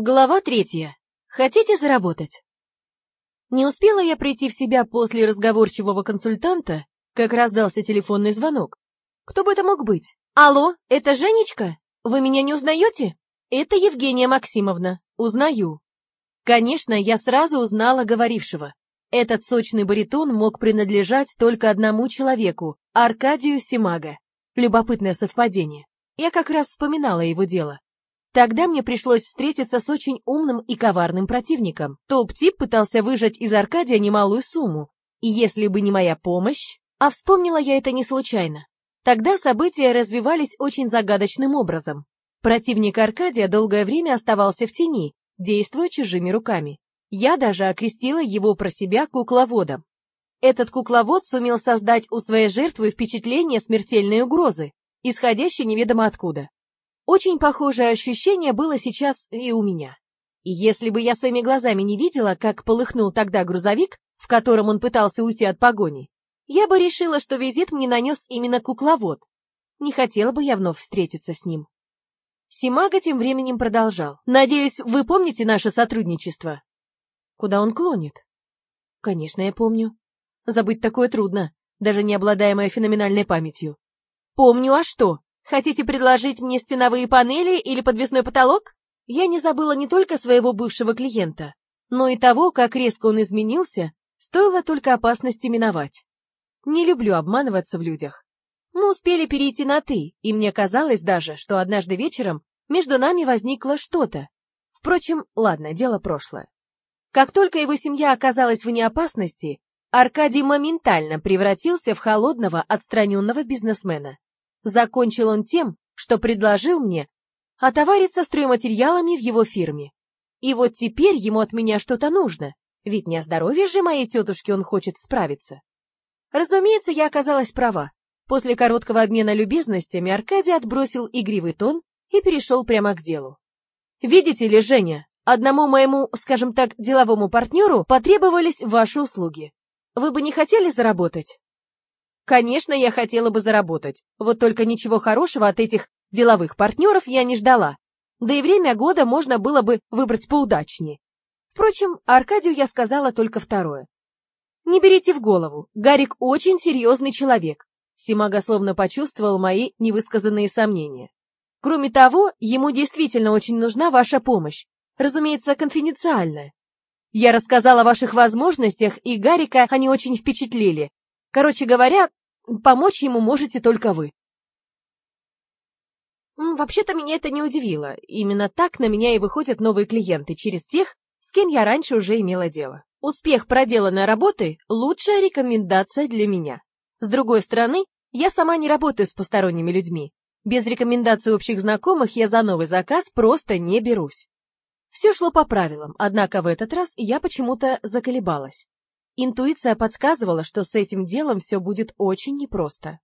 Глава третья. Хотите заработать? Не успела я прийти в себя после разговорчивого консультанта, как раздался телефонный звонок. Кто бы это мог быть? Алло, это Женечка? Вы меня не узнаете? Это Евгения Максимовна. Узнаю. Конечно, я сразу узнала говорившего. Этот сочный баритон мог принадлежать только одному человеку — Аркадию Симага. Любопытное совпадение. Я как раз вспоминала его дело. Тогда мне пришлось встретиться с очень умным и коварным противником. Топ-тип пытался выжать из Аркадия немалую сумму. И если бы не моя помощь... А вспомнила я это не случайно. Тогда события развивались очень загадочным образом. Противник Аркадия долгое время оставался в тени, действуя чужими руками. Я даже окрестила его про себя кукловодом. Этот кукловод сумел создать у своей жертвы впечатление смертельной угрозы, исходящей неведомо откуда. Очень похожее ощущение было сейчас и у меня. И если бы я своими глазами не видела, как полыхнул тогда грузовик, в котором он пытался уйти от погони, я бы решила, что визит мне нанес именно кукловод. Не хотела бы я вновь встретиться с ним. Симага тем временем продолжал. «Надеюсь, вы помните наше сотрудничество?» Куда он клонит? Конечно, я помню. Забыть такое трудно, даже не обладая моей феноменальной памятью. Помню, а что? Хотите предложить мне стеновые панели или подвесной потолок? Я не забыла не только своего бывшего клиента, но и того, как резко он изменился, стоило только опасности миновать. Не люблю обманываться в людях. Мы успели перейти на «ты», и мне казалось даже, что однажды вечером между нами возникло что-то. Впрочем, ладно, дело прошлое. Как только его семья оказалась вне опасности, Аркадий моментально превратился в холодного, отстраненного бизнесмена. Закончил он тем, что предложил мне отовариться стройматериалами в его фирме. И вот теперь ему от меня что-то нужно, ведь не о здоровье же моей тетушки он хочет справиться. Разумеется, я оказалась права. После короткого обмена любезностями Аркадий отбросил игривый тон и перешел прямо к делу. «Видите ли, Женя, одному моему, скажем так, деловому партнеру потребовались ваши услуги. Вы бы не хотели заработать?» Конечно, я хотела бы заработать, вот только ничего хорошего от этих деловых партнеров я не ждала. Да и время года можно было бы выбрать поудачнее. Впрочем, Аркадию я сказала только второе. Не берите в голову, Гарик очень серьезный человек. Симага словно почувствовал мои невысказанные сомнения. Кроме того, ему действительно очень нужна ваша помощь, разумеется, конфиденциальная. Я рассказала о ваших возможностях, и Гарика они очень впечатлили. Короче говоря, Помочь ему можете только вы. Вообще-то меня это не удивило. Именно так на меня и выходят новые клиенты через тех, с кем я раньше уже имела дело. Успех проделанной работы – лучшая рекомендация для меня. С другой стороны, я сама не работаю с посторонними людьми. Без рекомендаций общих знакомых я за новый заказ просто не берусь. Все шло по правилам, однако в этот раз я почему-то заколебалась. Интуиция подсказывала, что с этим делом все будет очень непросто.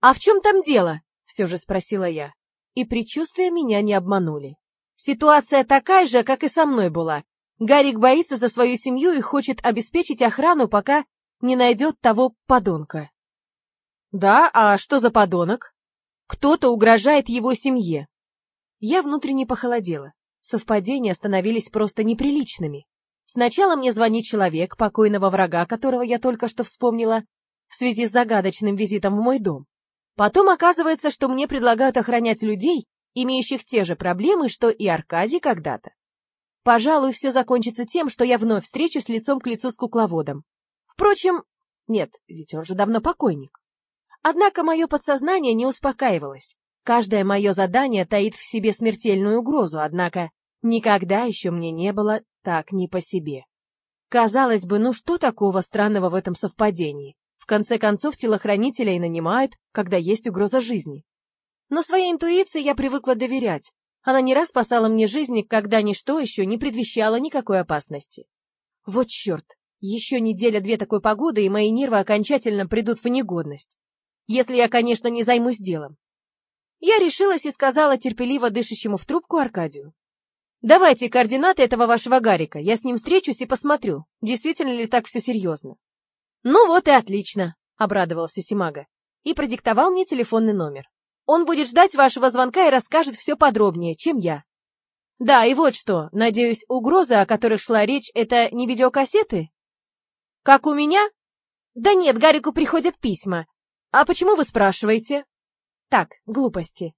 «А в чем там дело?» — все же спросила я. И предчувствия меня не обманули. Ситуация такая же, как и со мной была. Гарик боится за свою семью и хочет обеспечить охрану, пока не найдет того подонка. Да, а что за подонок? Кто-то угрожает его семье. Я внутренне похолодела. Совпадения становились просто неприличными. Сначала мне звонит человек, покойного врага, которого я только что вспомнила, в связи с загадочным визитом в мой дом. Потом оказывается, что мне предлагают охранять людей, имеющих те же проблемы, что и Аркадий когда-то. Пожалуй, все закончится тем, что я вновь встречусь лицом к лицу с кукловодом. Впрочем, нет, ведь он же давно покойник. Однако мое подсознание не успокаивалось. Каждое мое задание таит в себе смертельную угрозу, однако никогда еще мне не было так не по себе. Казалось бы, ну что такого странного в этом совпадении? В конце концов, телохранителя и нанимают, когда есть угроза жизни. Но своей интуиции я привыкла доверять. Она не раз спасала мне жизни, когда ничто еще не предвещало никакой опасности. Вот черт, еще неделя-две такой погоды, и мои нервы окончательно придут в негодность. Если я, конечно, не займусь делом. Я решилась и сказала терпеливо дышащему в трубку Аркадию. Давайте координаты этого вашего Гарика, я с ним встречусь и посмотрю, действительно ли так все серьезно. Ну вот и отлично, обрадовался Симага и продиктовал мне телефонный номер. Он будет ждать вашего звонка и расскажет все подробнее, чем я. Да, и вот что, надеюсь, угрозы, о которых шла речь, это не видеокассеты? Как у меня? Да нет, Гарику приходят письма. А почему вы спрашиваете? Так, глупости.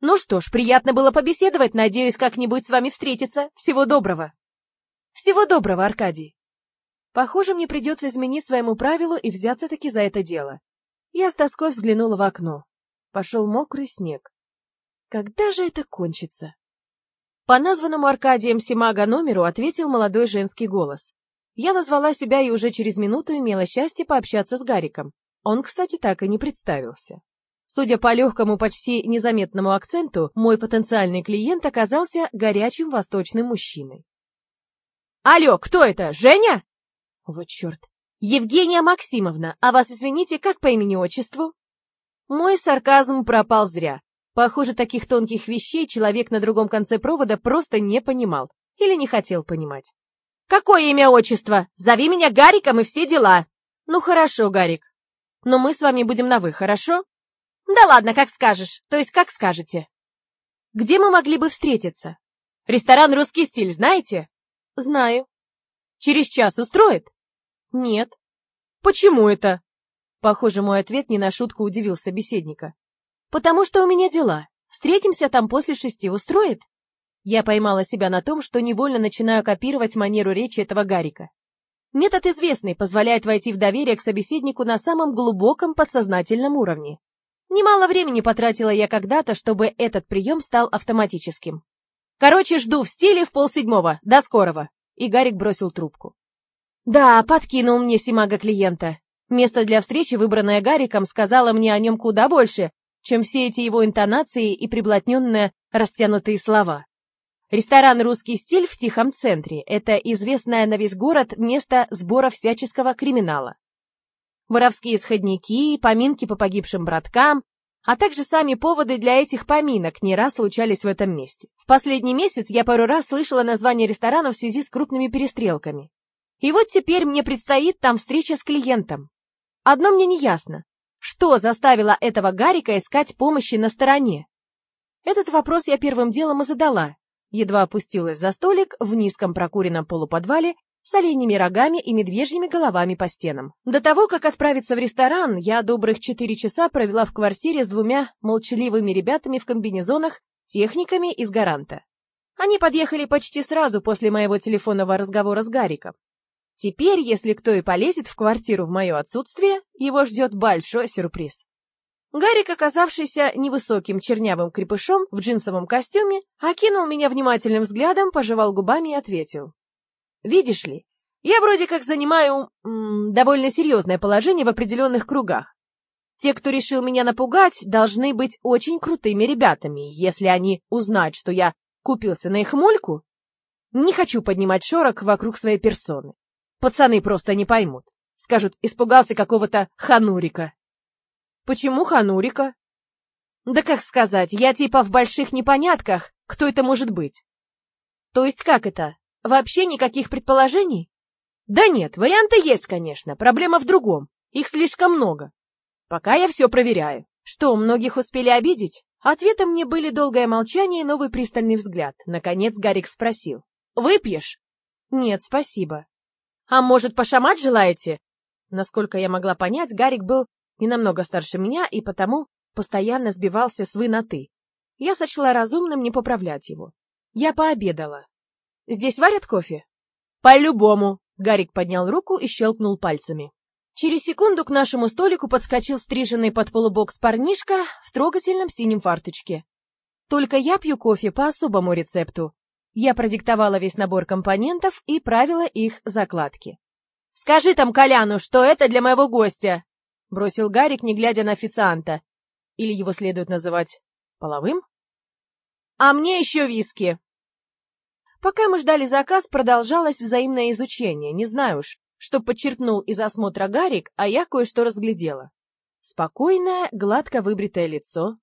Ну что ж, приятно было побеседовать, надеюсь, как-нибудь с вами встретиться. Всего доброго. Всего доброго, Аркадий. Похоже, мне придется изменить своему правилу и взяться таки за это дело. Я с тоской взглянула в окно. Пошел мокрый снег. Когда же это кончится? По названному Аркадием Симага номеру ответил молодой женский голос. Я назвала себя и уже через минуту имела счастье пообщаться с Гариком. Он, кстати, так и не представился. Судя по легкому, почти незаметному акценту, мой потенциальный клиент оказался горячим восточным мужчиной. «Алло, кто это? Женя?» «Вот черт! Евгения Максимовна, а вас, извините, как по имени-отчеству?» Мой сарказм пропал зря. Похоже, таких тонких вещей человек на другом конце провода просто не понимал или не хотел понимать. «Какое имя отчество? Зови меня Гариком и все дела!» «Ну хорошо, Гарик. Но мы с вами будем на «вы», хорошо?» «Да ладно, как скажешь, то есть как скажете». «Где мы могли бы встретиться?» «Ресторан «Русский стиль» знаете?» «Знаю». «Через час устроит?» «Нет». «Почему это?» Похоже, мой ответ не на шутку удивил собеседника. «Потому что у меня дела. Встретимся там после шести, устроит?» Я поймала себя на том, что невольно начинаю копировать манеру речи этого Гарика. Метод известный, позволяет войти в доверие к собеседнику на самом глубоком подсознательном уровне. Немало времени потратила я когда-то, чтобы этот прием стал автоматическим. Короче, жду в стиле в полседьмого. До скорого. И Гарик бросил трубку. Да, подкинул мне Симага клиента. Место для встречи, выбранное Гариком, сказала мне о нем куда больше, чем все эти его интонации и приблотненные растянутые слова. Ресторан «Русский стиль» в Тихом центре – это известное на весь город место сбора всяческого криминала. Воровские сходники, поминки по погибшим браткам, а также сами поводы для этих поминок не раз случались в этом месте. В последний месяц я пару раз слышала название ресторана в связи с крупными перестрелками. И вот теперь мне предстоит там встреча с клиентом. Одно мне не ясно. Что заставило этого Гарика искать помощи на стороне? Этот вопрос я первым делом и задала. Едва опустилась за столик в низком прокуренном полуподвале с оленями рогами и медвежьими головами по стенам. До того, как отправиться в ресторан, я добрых четыре часа провела в квартире с двумя молчаливыми ребятами в комбинезонах, техниками из гаранта. Они подъехали почти сразу после моего телефонного разговора с Гариком. Теперь, если кто и полезет в квартиру в мое отсутствие, его ждет большой сюрприз. Гарик, оказавшийся невысоким чернявым крепышом в джинсовом костюме, окинул меня внимательным взглядом, пожевал губами и ответил. «Видишь ли, я вроде как занимаю довольно серьезное положение в определенных кругах. Те, кто решил меня напугать, должны быть очень крутыми ребятами. Если они узнают, что я купился на их мульку, не хочу поднимать шорох вокруг своей персоны. Пацаны просто не поймут. Скажут, испугался какого-то ханурика. Почему ханурика? Да как сказать, я типа в больших непонятках, кто это может быть. То есть как это? Вообще никаких предположений? Да нет, варианты есть, конечно, проблема в другом. Их слишком много. Пока я все проверяю. Что, многих успели обидеть? Ответом мне были долгое молчание и новый пристальный взгляд. Наконец Гарик спросил. «Выпьешь?» «Нет, спасибо». «А может, пошамать желаете?» Насколько я могла понять, Гарик был не намного старше меня и потому постоянно сбивался с «вы» на «ты». Я сочла разумным не поправлять его. Я пообедала. «Здесь варят кофе?» «По-любому!» — Гарик поднял руку и щелкнул пальцами. Через секунду к нашему столику подскочил стриженный под полубокс парнишка в трогательном синем фарточке. «Только я пью кофе по особому рецепту», я продиктовала весь набор компонентов и правила их закладки. «Скажи там Коляну, что это для моего гостя!» — бросил Гарик, не глядя на официанта. Или его следует называть половым? «А мне еще виски!» Пока мы ждали заказ, продолжалось взаимное изучение. Не знаю уж, что подчеркнул из осмотра Гарик, а я кое-что разглядела. Спокойное, гладко выбритое лицо,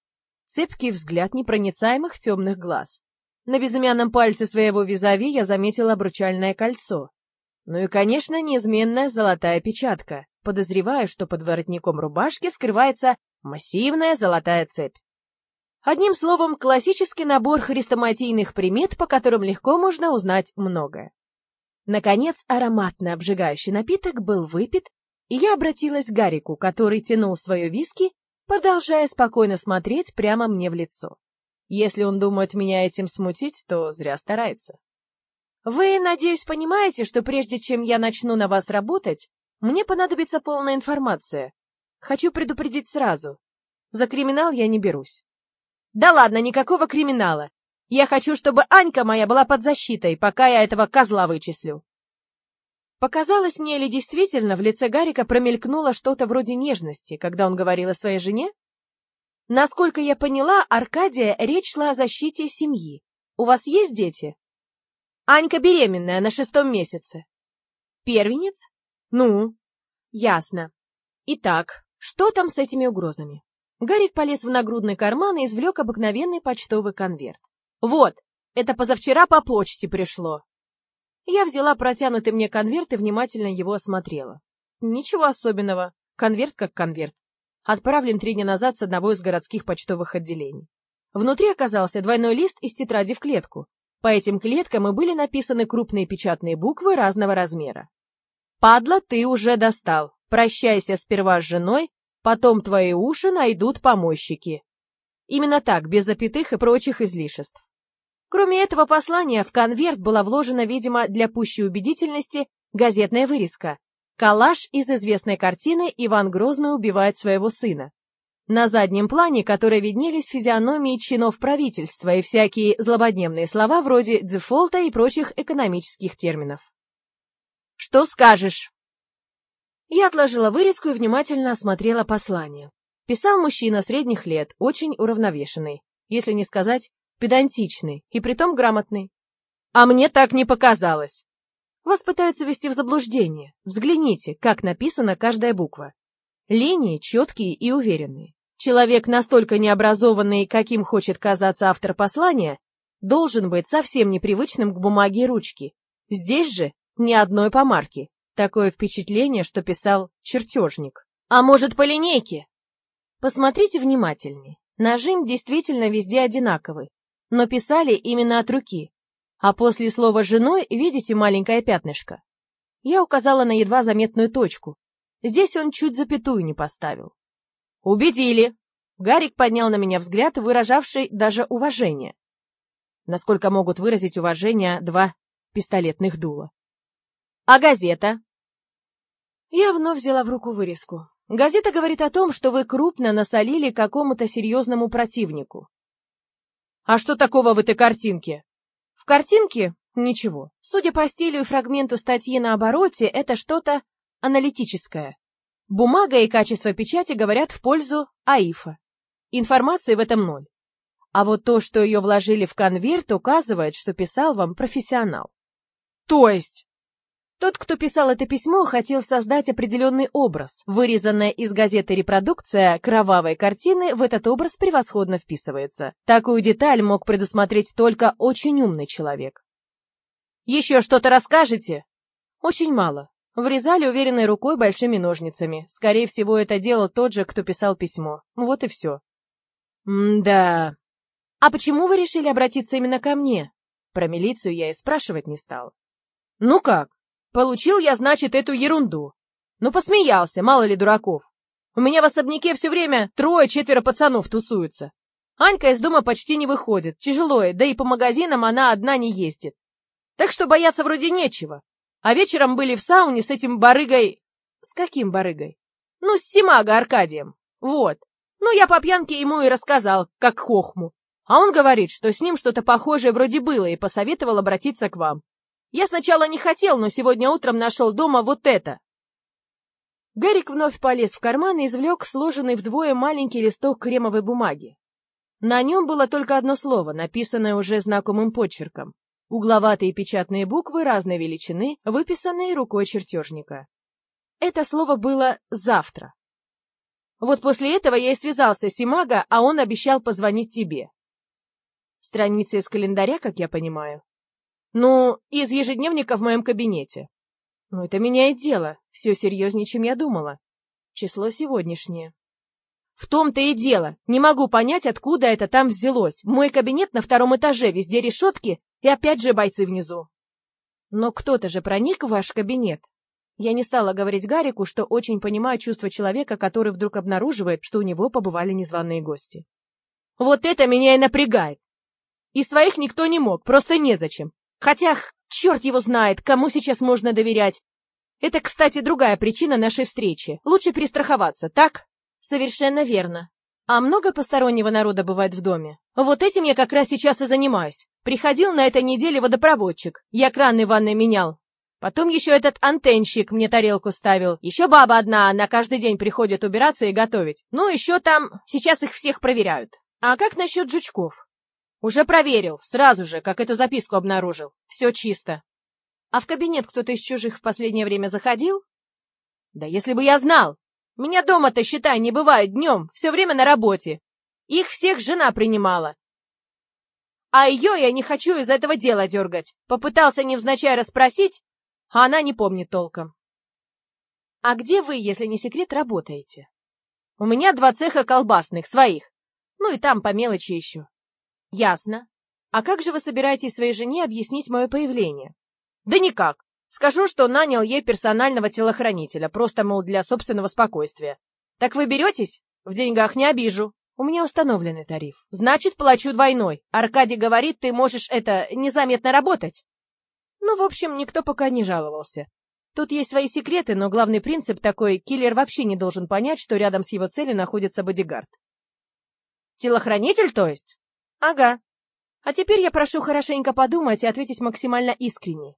цепкий взгляд непроницаемых темных глаз. На безымянном пальце своего визави я заметила обручальное кольцо. Ну и, конечно, неизменная золотая печатка. Подозреваю, что под воротником рубашки скрывается массивная золотая цепь. Одним словом, классический набор хрестоматийных примет, по которым легко можно узнать многое. Наконец, ароматно обжигающий напиток был выпит, и я обратилась к Гарику, который тянул свое виски, продолжая спокойно смотреть прямо мне в лицо. Если он думает меня этим смутить, то зря старается. Вы, надеюсь, понимаете, что прежде чем я начну на вас работать, мне понадобится полная информация. Хочу предупредить сразу. За криминал я не берусь. Да ладно, никакого криминала. Я хочу, чтобы Анька моя была под защитой, пока я этого козла вычислю. Показалось мне ли действительно в лице Гарика промелькнуло что-то вроде нежности, когда он говорил о своей жене? Насколько я поняла, Аркадия, речь шла о защите семьи. У вас есть дети? Анька беременная, на шестом месяце. Первенец? Ну, ясно. Итак, что там с этими угрозами? Гарик полез в нагрудный карман и извлек обыкновенный почтовый конверт. Вот, это позавчера по почте пришло. Я взяла протянутый мне конверт и внимательно его осмотрела. Ничего особенного. Конверт как конверт. Отправлен три дня назад с одного из городских почтовых отделений. Внутри оказался двойной лист из тетради в клетку, по этим клеткам и были написаны крупные печатные буквы разного размера. «Падла, ты уже достал. Прощайся сперва с женой, потом твои уши найдут помощники». Именно так, без запятых и прочих излишеств. Кроме этого послания, в конверт была вложена, видимо, для пущей убедительности, газетная вырезка. Коллаж из известной картины «Иван Грозный убивает своего сына». На заднем плане, которые виднелись физиономии чинов правительства и всякие злободневные слова вроде дефолта и прочих экономических терминов. «Что скажешь?» Я отложила вырезку и внимательно осмотрела послание. Писал мужчина средних лет, очень уравновешенный, если не сказать педантичный и притом грамотный. А мне так не показалось. Вас пытаются ввести в заблуждение. Взгляните, как написана каждая буква. Линии четкие и уверенные. Человек, настолько необразованный, каким хочет казаться автор послания, должен быть совсем непривычным к бумаге и ручке. Здесь же ни одной помарки. Такое впечатление, что писал чертежник. А может, по линейке? Посмотрите внимательнее. Нажим действительно везде одинаковый, но писали именно от руки. А после слова «женой» видите маленькое пятнышко? Я указала на едва заметную точку. Здесь он чуть запятую не поставил. «Убедили!» Гарик поднял на меня взгляд, выражавший даже уважение. Насколько могут выразить уважение два пистолетных дула. «А газета?» Я вновь взяла в руку вырезку. Газета говорит о том, что вы крупно насолили какому-то серьезному противнику. «А что такого в этой картинке?» «В картинке? Ничего. Судя по стилю и фрагменту статьи на обороте, это что-то аналитическое. Бумага и качество печати говорят в пользу АИФа. Информации в этом ноль. А вот то, что ее вложили в конверт, указывает, что писал вам профессионал. То есть? Тот, кто писал это письмо, хотел создать определенный образ. Вырезанная из газеты репродукция кровавой картины в этот образ превосходно вписывается. Такую деталь мог предусмотреть только очень умный человек. «Еще что-то расскажете?» «Очень мало. Врезали уверенной рукой большими ножницами. Скорее всего, это делал тот же, кто писал письмо. Вот и все. М-да. А почему вы решили обратиться именно ко мне? Про милицию я и спрашивать не стал. Ну как? Получил я, значит, эту ерунду. Ну, посмеялся, мало ли дураков. У меня в особняке все время трое-четверо пацанов тусуются. Анька из дома почти не выходит, тяжело, да и по магазинам она одна не ездит. Так что бояться вроде нечего. А вечером были в сауне с этим барыгой... С каким барыгой? Ну, с Симага Аркадием. Вот. Ну, я по пьянке ему и рассказал, как хохму. А он говорит, что с ним что-то похожее вроде было и посоветовал обратиться к вам. Я сначала не хотел, но сегодня утром нашел дома вот это. Гарик вновь полез в карман и извлек сложенный вдвое маленький листок кремовой бумаги. На нем было только одно слово, написанное уже знакомым почерком. Угловатые печатные буквы разной величины, выписанные рукой чертежника. Это слово было «завтра». Вот после этого я и связался с Имага, а он обещал позвонить тебе. Страница из календаря, как я понимаю. Ну, из ежедневника в моем кабинете. Ну, это меняет дело. Все серьезнее, чем я думала. Число сегодняшнее. В том-то и дело. Не могу понять, откуда это там взялось. Мой кабинет на втором этаже, везде решетки, и опять же бойцы внизу. Но кто-то же проник в ваш кабинет. Я не стала говорить Гарику, что очень понимаю чувство человека, который вдруг обнаруживает, что у него побывали незваные гости. Вот это меня и напрягает. И своих никто не мог, просто незачем. Хотя, черт его знает, кому сейчас можно доверять. Это, кстати, другая причина нашей встречи. Лучше перестраховаться, так? Совершенно верно. А много постороннего народа бывает в доме? Вот этим я как раз сейчас и занимаюсь. Приходил на этой неделе водопроводчик. Я краны в ванной менял. Потом еще этот антенщик мне тарелку ставил. Еще баба одна, она каждый день приходит убираться и готовить. Ну, еще там... Сейчас их всех проверяют. А как насчет жучков? Уже проверил, сразу же, как эту записку обнаружил. Все чисто. А в кабинет кто-то из чужих в последнее время заходил? Да если бы я знал. Меня дома-то, считай, не бывает днем, все время на работе. Их всех жена принимала. А ее я не хочу из этого дела дергать. Попытался невзначай расспросить, а она не помнит толком. А где вы, если не секрет, работаете? У меня два цеха колбасных, своих. Ну и там по мелочи еще. Ясно. А как же вы собираетесь своей жене объяснить мое появление? Да никак. Скажу, что нанял ей персонального телохранителя, просто, мол, для собственного спокойствия. Так вы беретесь? В деньгах не обижу. У меня установленный тариф. Значит, плачу двойной. Аркадий говорит, ты можешь это незаметно работать. Ну, в общем, никто пока не жаловался. Тут есть свои секреты, но главный принцип такой, киллер вообще не должен понять, что рядом с его целью находится бодигард. Телохранитель, то есть? Ага. А теперь я прошу хорошенько подумать и ответить максимально искренне.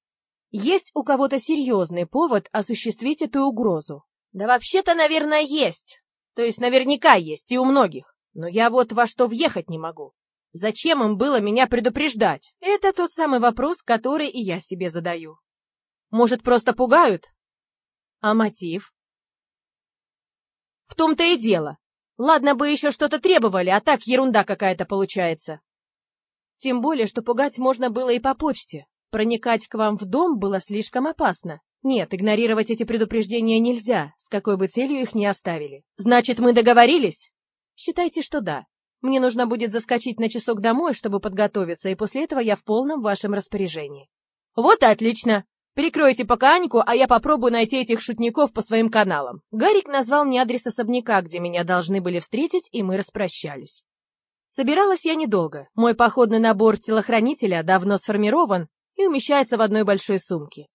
Есть у кого-то серьезный повод осуществить эту угрозу? Да вообще-то, наверное, есть. То есть наверняка есть, и у многих. Но я вот во что въехать не могу. Зачем им было меня предупреждать? Это тот самый вопрос, который и я себе задаю. Может, просто пугают? А мотив? В том-то и дело. Ладно бы еще что-то требовали, а так ерунда какая-то получается. Тем более, что пугать можно было и по почте. Проникать к вам в дом было слишком опасно. Нет, игнорировать эти предупреждения нельзя, с какой бы целью их ни оставили. Значит, мы договорились? Считайте, что да. Мне нужно будет заскочить на часок домой, чтобы подготовиться, и после этого я в полном вашем распоряжении. Вот и отлично. Прикройте пока Аньку, а я попробую найти этих шутников по своим каналам. Гарик назвал мне адрес особняка, где меня должны были встретить, и мы распрощались. Собиралась я недолго. Мой походный набор телохранителя давно сформирован и умещается в одной большой сумке.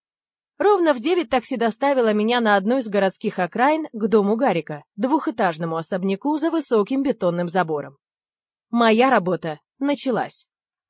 Ровно в девять такси доставило меня на одну из городских окраин к дому Гарика, двухэтажному особняку за высоким бетонным забором. Моя работа началась.